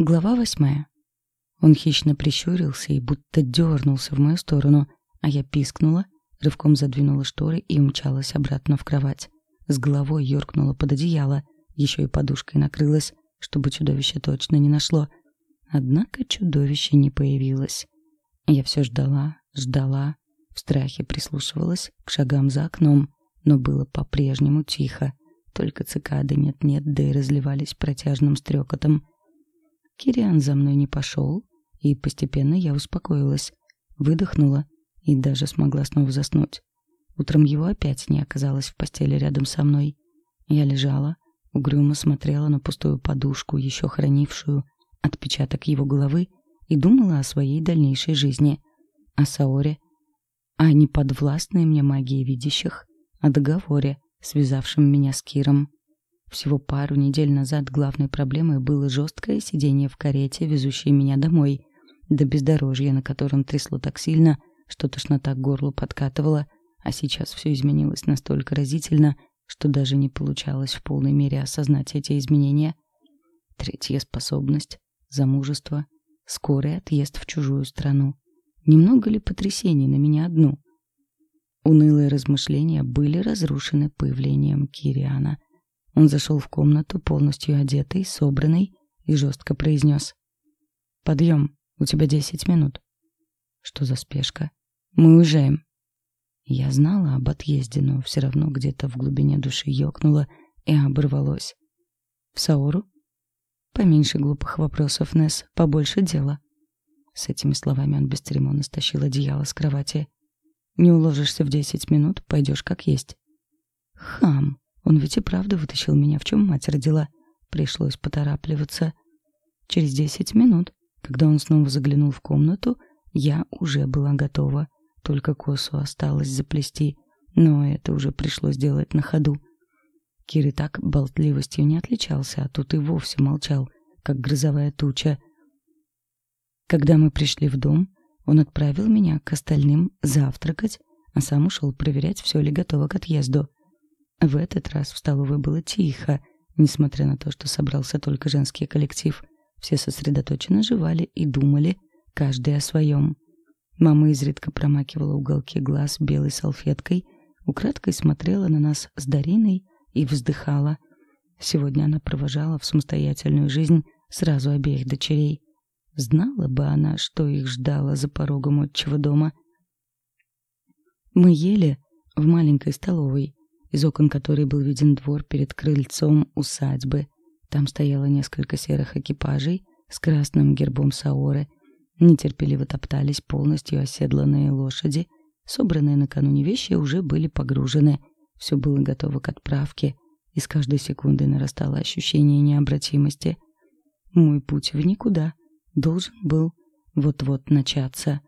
Глава восьмая. Он хищно прищурился и будто дернулся в мою сторону, а я пискнула, рывком задвинула шторы и умчалась обратно в кровать. С головой юркнула под одеяло, еще и подушкой накрылась, чтобы чудовище точно не нашло. Однако чудовище не появилось. Я все ждала, ждала, в страхе прислушивалась к шагам за окном, но было по-прежнему тихо. Только цикады нет-нет, да и разливались протяжным стрекотом. Кириан за мной не пошел, и постепенно я успокоилась, выдохнула и даже смогла снова заснуть. Утром его опять не оказалось в постели рядом со мной. Я лежала, угрюмо смотрела на пустую подушку, еще хранившую отпечаток его головы, и думала о своей дальнейшей жизни, о Саоре, о неподвластной мне магии видящих, о договоре, связавшем меня с Киром. Всего пару недель назад главной проблемой было жесткое сидение в карете, везущей меня домой, до бездорожья, на котором трясло так сильно, что тошнота к горлу подкатывала, а сейчас все изменилось настолько разительно, что даже не получалось в полной мере осознать эти изменения. Третья способность — замужество, скорый отъезд в чужую страну. Немного ли потрясений на меня одну? Унылые размышления были разрушены появлением Кириана — он зашел в комнату, полностью одетый, собранный, и жестко произнес. «Подъем, у тебя десять минут». «Что за спешка?» «Мы уезжаем». Я знала об отъезде, но все равно где-то в глубине души ёкнуло и оборвалось. «В Саору?» «Поменьше глупых вопросов, Несс, побольше дела». С этими словами он бесцеремонно стащил одеяло с кровати. «Не уложишься в десять минут, пойдешь как есть». «Хам!» Он ведь и правда вытащил меня, в чем мать родила. Пришлось поторапливаться. Через десять минут, когда он снова заглянул в комнату, я уже была готова. Только косу осталось заплести, но это уже пришлось делать на ходу. Кир и так болтливостью не отличался, а тут и вовсе молчал, как грозовая туча. Когда мы пришли в дом, он отправил меня к остальным завтракать, а сам ушел проверять, все ли готово к отъезду. В этот раз в столовой было тихо, несмотря на то, что собрался только женский коллектив. Все сосредоточенно жевали и думали, каждый о своем. Мама изредка промакивала уголки глаз белой салфеткой, украдкой смотрела на нас с Дариной и вздыхала. Сегодня она провожала в самостоятельную жизнь сразу обеих дочерей. Знала бы она, что их ждало за порогом отчего дома. Мы ели в маленькой столовой, из окон которой был виден двор перед крыльцом усадьбы. Там стояло несколько серых экипажей с красным гербом Саоры. Нетерпеливо топтались полностью оседланные лошади. Собранные накануне вещи уже были погружены. Все было готово к отправке, и с каждой секундой нарастало ощущение необратимости. Мой путь в никуда должен был вот-вот начаться.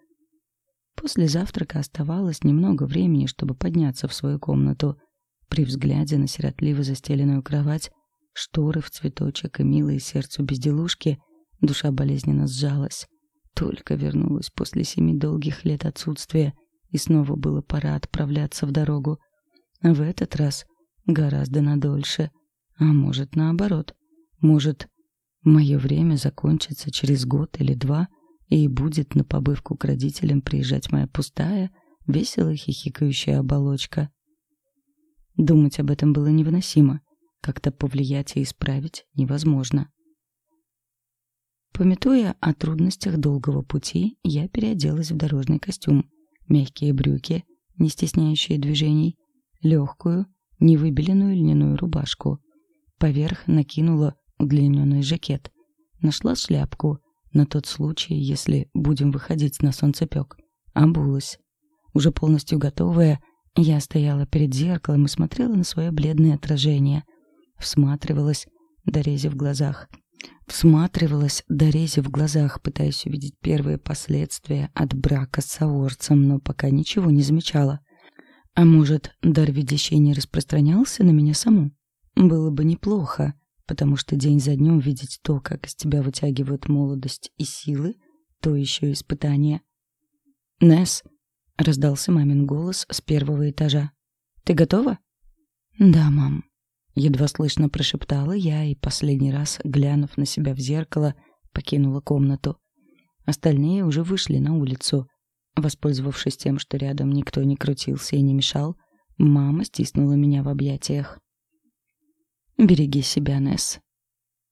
После завтрака оставалось немного времени, чтобы подняться в свою комнату — при взгляде на сиротливо застеленную кровать, шторы в цветочек и милые сердцу безделушки, душа болезненно сжалась. Только вернулась после семи долгих лет отсутствия, и снова было пора отправляться в дорогу. В этот раз гораздо надольше. А может, наоборот. Может, мое время закончится через год или два, и будет на побывку к родителям приезжать моя пустая, весело хихикающая оболочка. Думать об этом было невыносимо. Как-то повлиять и исправить невозможно. Пометуя о трудностях долгого пути, я переоделась в дорожный костюм. Мягкие брюки, не стесняющие движений, легкую, невыбеленную льняную рубашку. Поверх накинула удлиненный жакет. Нашла шляпку на тот случай, если будем выходить на солнцепек. Обулась. Уже полностью готовая, я стояла перед зеркалом и смотрела на свое бледное отражение. Всматривалась, дорези в глазах. Всматривалась, дорези в глазах, пытаясь увидеть первые последствия от брака с Саворцем, но пока ничего не замечала. А может, дар видящей не распространялся на меня саму? Было бы неплохо, потому что день за днем видеть то, как из тебя вытягивают молодость и силы, то еще испытание. Несс, Раздался мамин голос с первого этажа. «Ты готова?» «Да, мам». Едва слышно прошептала я и последний раз, глянув на себя в зеркало, покинула комнату. Остальные уже вышли на улицу. Воспользовавшись тем, что рядом никто не крутился и не мешал, мама стиснула меня в объятиях. «Береги себя, Несс»,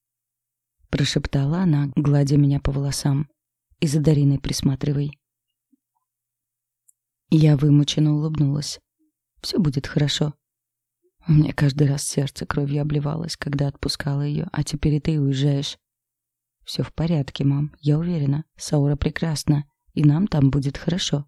— прошептала она, гладя меня по волосам. «И за Дариной присматривай». Я вымученно улыбнулась. «Все будет хорошо». У меня каждый раз сердце кровью обливалось, когда отпускала ее, а теперь и ты уезжаешь. Все в порядке, мам, я уверена. Саура прекрасна, и нам там будет хорошо.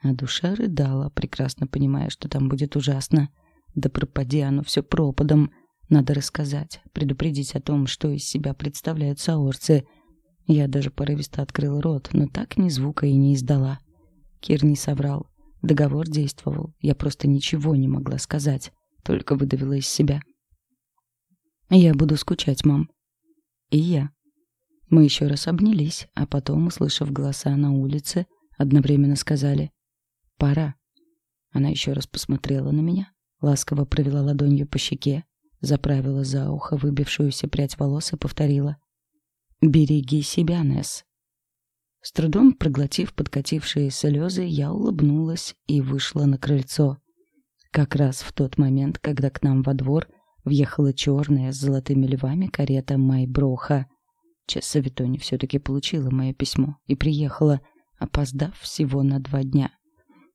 А душа рыдала, прекрасно понимая, что там будет ужасно. Да пропади оно все пропадом. Надо рассказать, предупредить о том, что из себя представляют саорцы. Я даже порывисто открыла рот, но так ни звука и не издала. Кир не соврал. Договор действовал. Я просто ничего не могла сказать. Только выдавила из себя. «Я буду скучать, мам». «И я». Мы еще раз обнялись, а потом, услышав голоса на улице, одновременно сказали «Пора». Она еще раз посмотрела на меня, ласково провела ладонью по щеке, заправила за ухо выбившуюся прядь волос и повторила «Береги себя, Несс». С трудом проглотив подкатившие слезы, я улыбнулась и вышла на крыльцо. Как раз в тот момент, когда к нам во двор въехала черная с золотыми львами карета Майброха. Чесса Витони все-таки получила мое письмо и приехала, опоздав всего на два дня.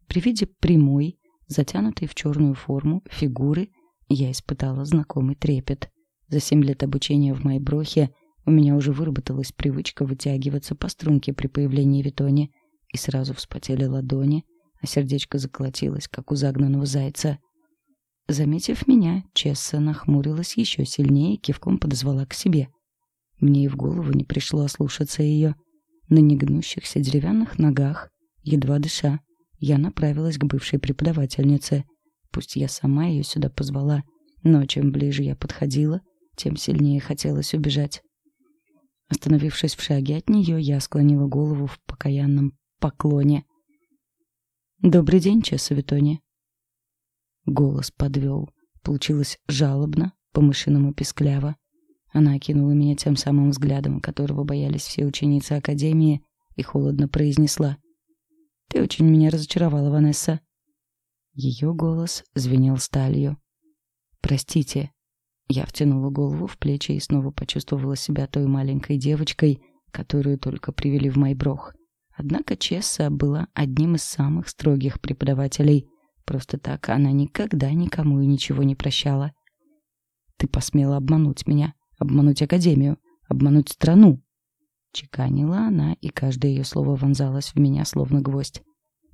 При виде прямой, затянутой в черную форму, фигуры я испытала знакомый трепет. За семь лет обучения в Майброхе у меня уже выработалась привычка вытягиваться по струнке при появлении Витони, и сразу вспотели ладони, а сердечко заколотилось, как у загнанного зайца. Заметив меня, Чесса нахмурилась еще сильнее и кивком подозвала к себе. Мне и в голову не пришло ослушаться ее. На негнущихся деревянных ногах, едва дыша, я направилась к бывшей преподавательнице. Пусть я сама ее сюда позвала, но чем ближе я подходила, тем сильнее хотелось убежать. Остановившись в шаге от нее, я склонила голову в покаянном поклоне. «Добрый день, Чесса Витони». Голос подвел. Получилось жалобно, по-мышиному пескляво. Она окинула меня тем самым взглядом, которого боялись все ученицы Академии, и холодно произнесла. «Ты очень меня разочаровала, Ванесса». Ее голос звенел сталью. «Простите». Я втянула голову в плечи и снова почувствовала себя той маленькой девочкой, которую только привели в Майброх. Однако Чесса была одним из самых строгих преподавателей. Просто так она никогда никому и ничего не прощала. «Ты посмела обмануть меня, обмануть Академию, обмануть страну!» Чеканила она, и каждое ее слово вонзалось в меня, словно гвоздь.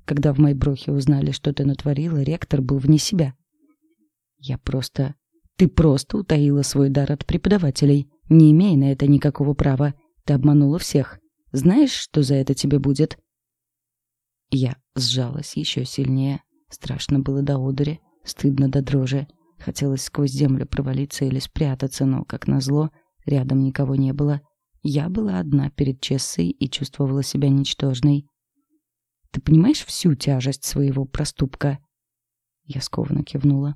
Когда в Майброхе узнали, что ты натворила, ректор был вне себя. Я просто... Ты просто утаила свой дар от преподавателей, не имея на это никакого права. Ты обманула всех. Знаешь, что за это тебе будет?» Я сжалась еще сильнее. Страшно было до одури, стыдно до дрожи. Хотелось сквозь землю провалиться или спрятаться, но, как назло, рядом никого не было. Я была одна перед Чессой и чувствовала себя ничтожной. «Ты понимаешь всю тяжесть своего проступка?» Я скованно кивнула.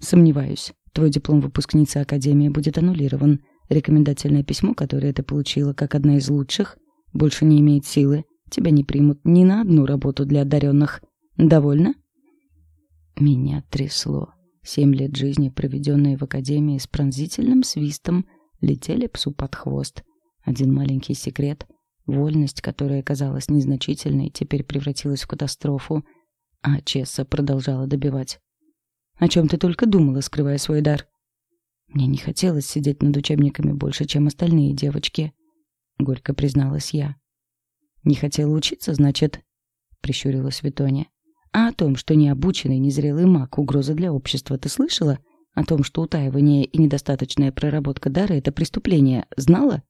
«Сомневаюсь. Твой диплом выпускницы Академии будет аннулирован. Рекомендательное письмо, которое ты получила как одна из лучших, больше не имеет силы. Тебя не примут ни на одну работу для одаренных. Довольно? Меня трясло. Семь лет жизни, проведенные в академии с пронзительным свистом, летели псу под хвост. Один маленький секрет — вольность, которая казалась незначительной, теперь превратилась в катастрофу. А Чесса продолжала добивать. «О чем ты только думала, скрывая свой дар?» Мне не хотелось сидеть над учебниками больше, чем остальные девочки горько призналась я. Не хотела учиться, значит, прищурилась Витоня. А о том, что необученный, незрелый маг угроза для общества, ты слышала? О том, что утаивание и недостаточная проработка дара это преступление, знала?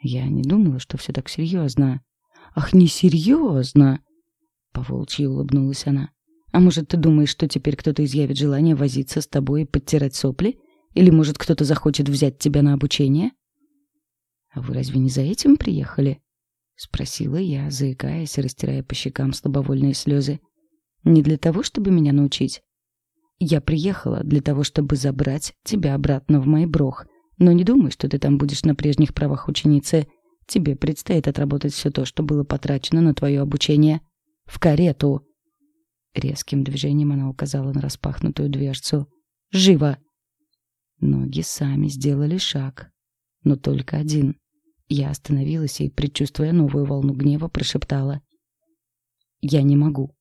Я не думала, что все так серьезно. Ах, не серьезно! Поволчьи улыбнулась она. А может, ты думаешь, что теперь кто-то изъявит желание возиться с тобой и подтирать сопли? Или, может, кто-то захочет взять тебя на обучение? «А вы разве не за этим приехали?» — спросила я, заикаясь, растирая по щекам слабовольные слезы. «Не для того, чтобы меня научить. Я приехала для того, чтобы забрать тебя обратно в Майброх, Но не думай, что ты там будешь на прежних правах ученицы. Тебе предстоит отработать все то, что было потрачено на твое обучение. В карету!» Резким движением она указала на распахнутую дверцу. «Живо!» Ноги сами сделали шаг. Но только один. Я остановилась и, предчувствуя новую волну гнева, прошептала. «Я не могу».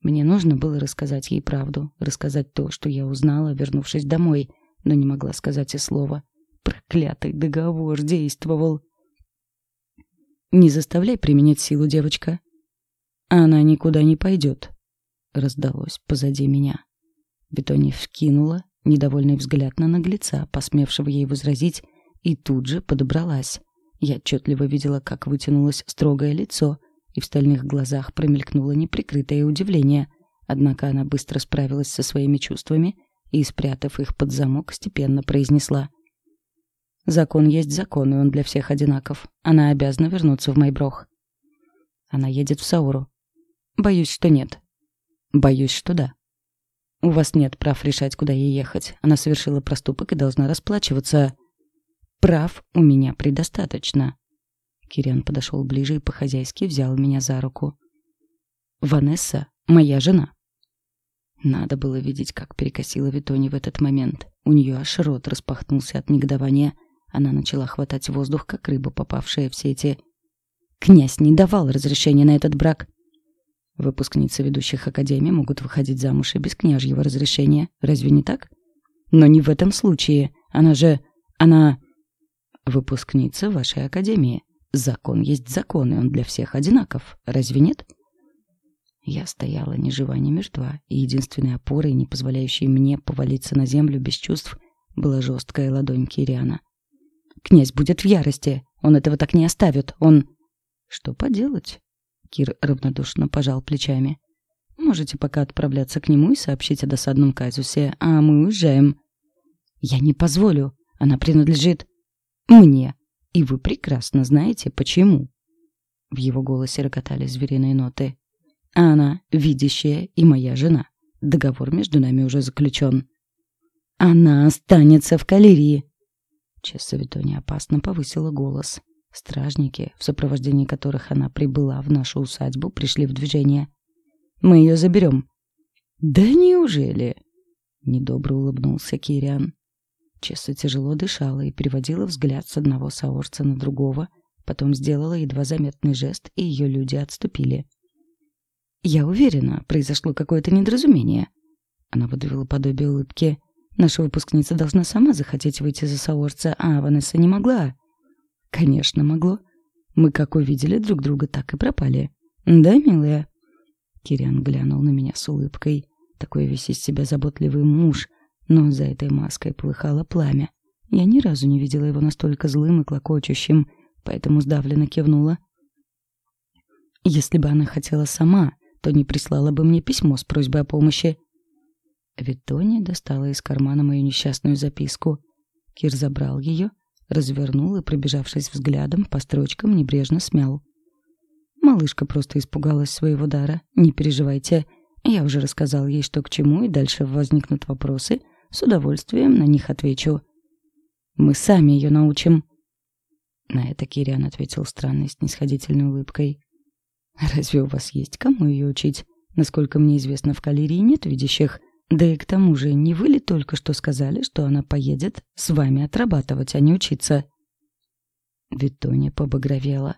Мне нужно было рассказать ей правду, рассказать то, что я узнала, вернувшись домой, но не могла сказать и слова. Проклятый договор действовал. «Не заставляй применять силу, девочка. Она никуда не пойдет», — раздалось позади меня. Бетони вкинула недовольный взгляд на наглеца, посмевшего ей возразить, и тут же подобралась. Я отчетливо видела, как вытянулось строгое лицо, и в стальных глазах промелькнуло неприкрытое удивление. Однако она быстро справилась со своими чувствами и, спрятав их под замок, степенно произнесла. «Закон есть закон, и он для всех одинаков. Она обязана вернуться в Майброх». Она едет в Сауру. «Боюсь, что нет». «Боюсь, что да». «У вас нет прав решать, куда ей ехать. Она совершила проступок и должна расплачиваться». Прав у меня предостаточно. Кириан подошел ближе и по-хозяйски взял меня за руку. Ванесса — моя жена. Надо было видеть, как перекосила Витони в этот момент. У нее аж рот распахнулся от негодования. Она начала хватать воздух, как рыба, попавшая в сети. Князь не давал разрешения на этот брак. Выпускницы ведущих академий могут выходить замуж и без княжьего разрешения. Разве не так? Но не в этом случае. Она же... Она... Выпускница вашей академии. Закон есть закон, и он для всех одинаков. Разве нет? Я стояла ни жива, ни мертва, и единственной опорой, не позволяющей мне повалиться на землю без чувств, была жесткая ладонь Кириана. «Князь будет в ярости. Он этого так не оставит. Он...» «Что поделать?» Кир равнодушно пожал плечами. «Можете пока отправляться к нему и сообщить о досадном казусе, а мы уезжаем». «Я не позволю. Она принадлежит...» Мне. И вы прекрасно знаете, почему. В его голосе рокотали звериные ноты. А она видящая и моя жена. Договор между нами уже заключен. Она останется в калерии. Чесса Витони опасно повысила голос. Стражники, в сопровождении которых она прибыла в нашу усадьбу, пришли в движение. «Мы ее заберем». «Да неужели?» Недобро улыбнулся Кириан. Чесса тяжело дышала и переводила взгляд с одного саорца на другого, потом сделала едва заметный жест, и ее люди отступили. «Я уверена, произошло какое-то недоразумение». Она выдавила подобие улыбки. «Наша выпускница должна сама захотеть выйти за саорца, а Ванесса не могла». «Конечно, могло. Мы как увидели друг друга, так и пропали. Да, милая?» Кириан глянул на меня с улыбкой. Такой весь из себя заботливый муж, но за этой маской плыхало пламя. Я ни разу не видела его настолько злым и клокочущим, поэтому сдавленно кивнула. Если бы она хотела сама, то не прислала бы мне письмо с просьбой о помощи. Витония достала из кармана мою несчастную записку. Кир забрал ее, развернул и, пробежавшись взглядом, по строчкам небрежно смял. Малышка просто испугалась своего дара. Не переживайте. Я уже рассказал ей, что к чему, и дальше возникнут вопросы — с удовольствием на них отвечу. Мы сами ее научим. На это Кириан ответил странной снисходительной улыбкой. Разве у вас есть кому ее учить? Насколько мне известно, в Калерии нет видящих. Да и к тому же, не вы ли только что сказали, что она поедет с вами отрабатывать, а не учиться? Витоня побагровела.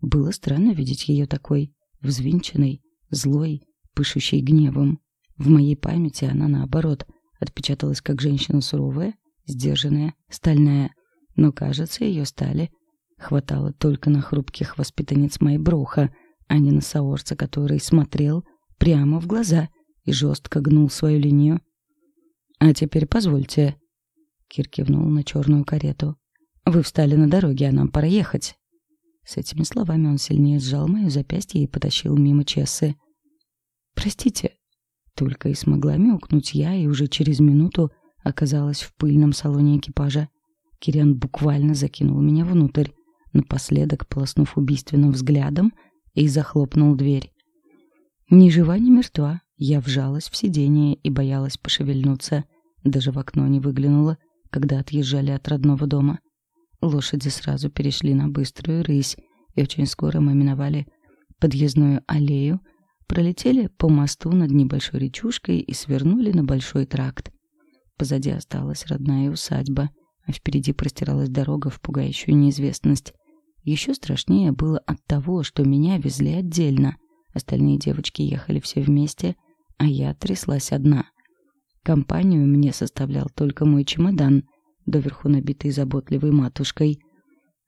Было странно видеть ее такой, взвинченной, злой, пышущей гневом. В моей памяти она, наоборот, отпечаталась как женщина суровая, сдержанная, стальная, но, кажется, ее стали хватало только на хрупких воспитанниц Майброха, а не на Саорца, который смотрел прямо в глаза и жестко гнул свою линию. «А теперь позвольте...» Кир кивнул на черную карету. «Вы встали на дороге, а нам пора ехать». С этими словами он сильнее сжал мое запястье и потащил мимо Чессы. «Простите», только и смогла мяукнуть я, и уже через минуту оказалась в пыльном салоне экипажа. Кириан буквально закинул меня внутрь, напоследок полоснув убийственным взглядом, и захлопнул дверь. Ни жива, ни мертва, я вжалась в сиденье и боялась пошевельнуться. Даже в окно не выглянула, когда отъезжали от родного дома. Лошади сразу перешли на быструю рысь, и очень скоро мы миновали подъездную аллею, пролетели по мосту над небольшой речушкой и свернули на большой тракт. Позади осталась родная усадьба, а впереди простиралась дорога в пугающую неизвестность. Еще страшнее было от того, что меня везли отдельно. Остальные девочки ехали все вместе, а я тряслась одна. Компанию мне составлял только мой чемодан, доверху набитый заботливой матушкой.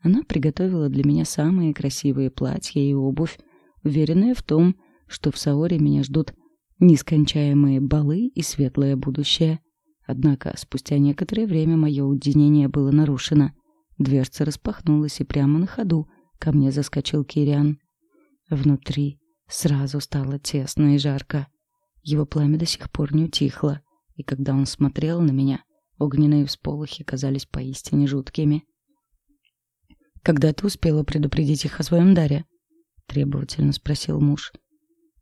Она приготовила для меня самые красивые платья и обувь, уверенная в том, что в Саоре меня ждут нескончаемые балы и светлое будущее. Однако спустя некоторое время мое уединение было нарушено. Дверца распахнулась, и прямо на ходу ко мне заскочил Кириан. Внутри сразу стало тесно и жарко. Его пламя до сих пор не утихло, и когда он смотрел на меня, огненные всполохи казались поистине жуткими. «Когда ты успела предупредить их о своем даре?» — требовательно спросил муж.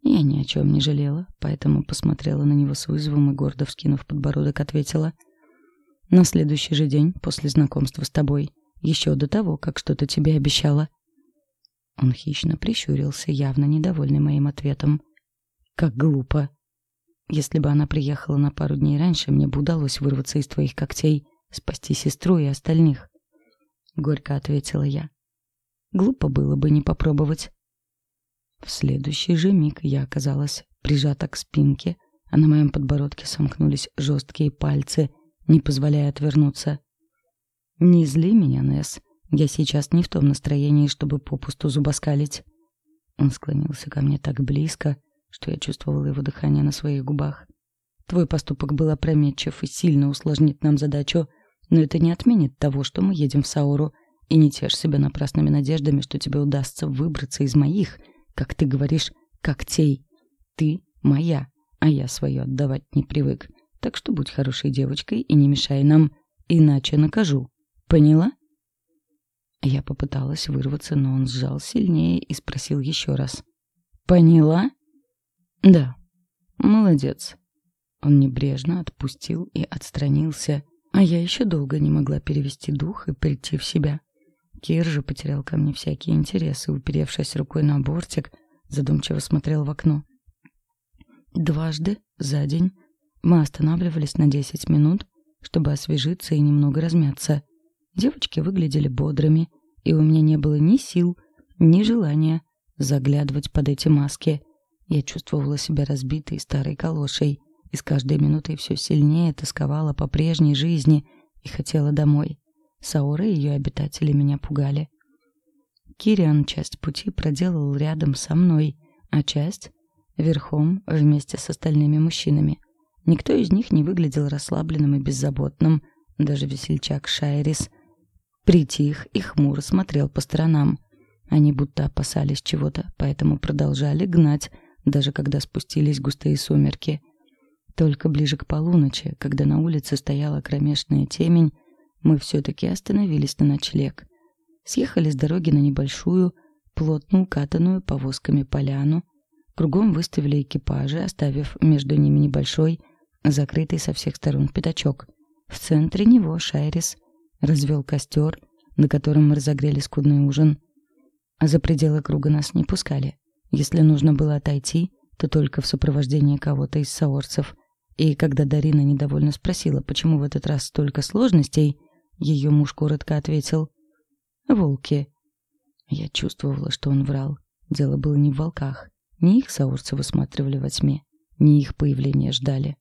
Я ни о чем не жалела, поэтому посмотрела на него с вызовом и гордо вскинув подбородок, ответила. «На следующий же день, после знакомства с тобой, еще до того, как что-то тебе обещала». Он хищно прищурился, явно недовольный моим ответом. «Как глупо. Если бы она приехала на пару дней раньше, мне бы удалось вырваться из твоих когтей, спасти сестру и остальных». Горько ответила я. «Глупо было бы не попробовать». В следующий же миг я оказалась прижата к спинке, а на моем подбородке сомкнулись жесткие пальцы, не позволяя отвернуться. «Не зли меня, Несс. Я сейчас не в том настроении, чтобы попусту зубоскалить». Он склонился ко мне так близко, что я чувствовала его дыхание на своих губах. «Твой поступок был опрометчив и сильно усложнит нам задачу, но это не отменит того, что мы едем в Сауру, и не тешь себя напрасными надеждами, что тебе удастся выбраться из моих, как ты говоришь, когтей. Ты моя, а я свое отдавать не привык. Так что будь хорошей девочкой и не мешай нам, иначе накажу. Поняла? Я попыталась вырваться, но он сжал сильнее и спросил еще раз. Поняла? Да. Молодец. Он небрежно отпустил и отстранился, а я еще долго не могла перевести дух и прийти в себя. Кир же потерял ко мне всякие интересы, уперевшись рукой на бортик, задумчиво смотрел в окно. Дважды за день мы останавливались на десять минут, чтобы освежиться и немного размяться. Девочки выглядели бодрыми, и у меня не было ни сил, ни желания заглядывать под эти маски. Я чувствовала себя разбитой старой калошей, и с каждой минутой все сильнее тосковала по прежней жизни и хотела домой. Саора и ее обитатели меня пугали. Кириан часть пути проделал рядом со мной, а часть — верхом вместе с остальными мужчинами. Никто из них не выглядел расслабленным и беззаботным, даже весельчак Шайрис притих и хмуро смотрел по сторонам. Они будто опасались чего-то, поэтому продолжали гнать, даже когда спустились густые сумерки. Только ближе к полуночи, когда на улице стояла кромешная темень, мы все-таки остановились на ночлег. Съехали с дороги на небольшую, плотно укатанную повозками поляну. Кругом выставили экипажи, оставив между ними небольшой, закрытый со всех сторон пятачок. В центре него Шайрис развел костер, на котором мы разогрели скудный ужин. А за пределы круга нас не пускали. Если нужно было отойти, то только в сопровождении кого-то из саорцев. И когда Дарина недовольно спросила, почему в этот раз столько сложностей, ее муж коротко ответил «Волки». Я чувствовала, что он врал. Дело было не в волках. Не их саурцы высматривали во тьме, не их появление ждали.